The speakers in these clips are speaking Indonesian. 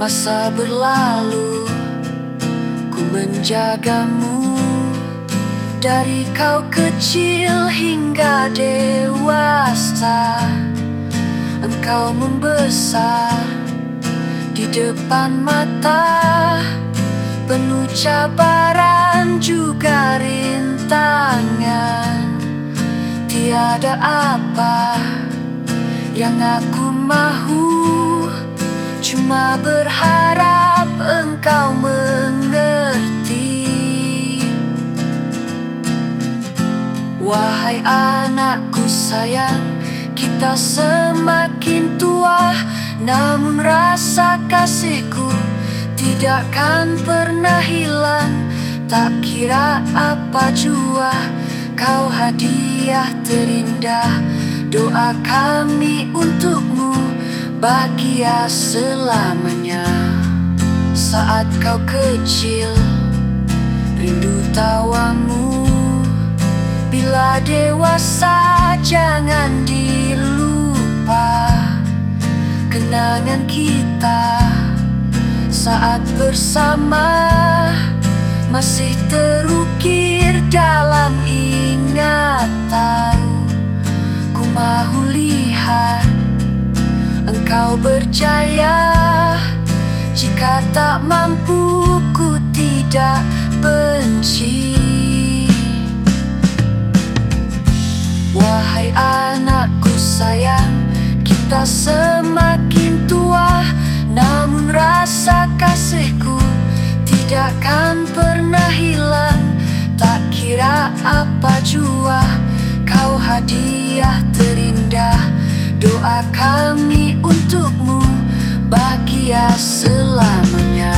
Masa berlalu Ku menjagamu. Dari kau kecil hingga dewasa Engkau membesar Di depan mata. Penuh cabaran juga rintangan. Tiada apa yang aku mahu Cuma berharap engkau mengerti. Wahai anakku sayang Kita semakin tua Namun rasa kasihku Tidakkan pernah hilang. Tak kira apa jua Kau hadiah terindah. Doa kami untukmu bahagia selamanya. Saat kau kecil Rindu tawamu. Bila dewasa jangan dilupa Kenangan kita. Saat bersama Masih terukir Engkau berjaya. Jika tak mampu ku tidak benci. Wahai anakku sayang Kita semakin tua Namun rasa kasihku Tidakkan pernah hilang. Tak kira apa jua Kau hadiah terindah. Doa kami untukmu bahagia selamanya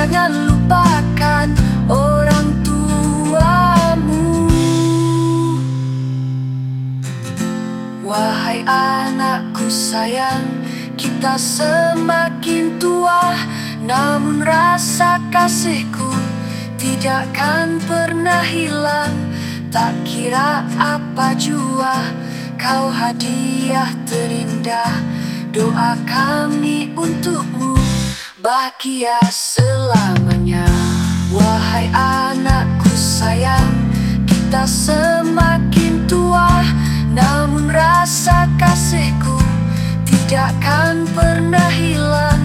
Jangan lupakan orang tuamu. Wahai anakku sayang kita semakin tua Namun rasa kasihku Tidakkan pernah hilang? Tak kira apa jua Kau hadiah terindah. Doa kami untukmu Bahagia selamanya. Wahai anakku sayang Kita semakin tua Namun rasa kasihku Tidakkan pernah hilang.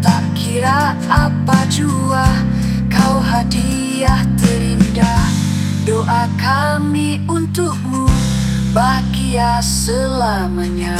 Tak kira apa jua Kau hadiah terindah. Doa kami untukmu Bahagia selamanya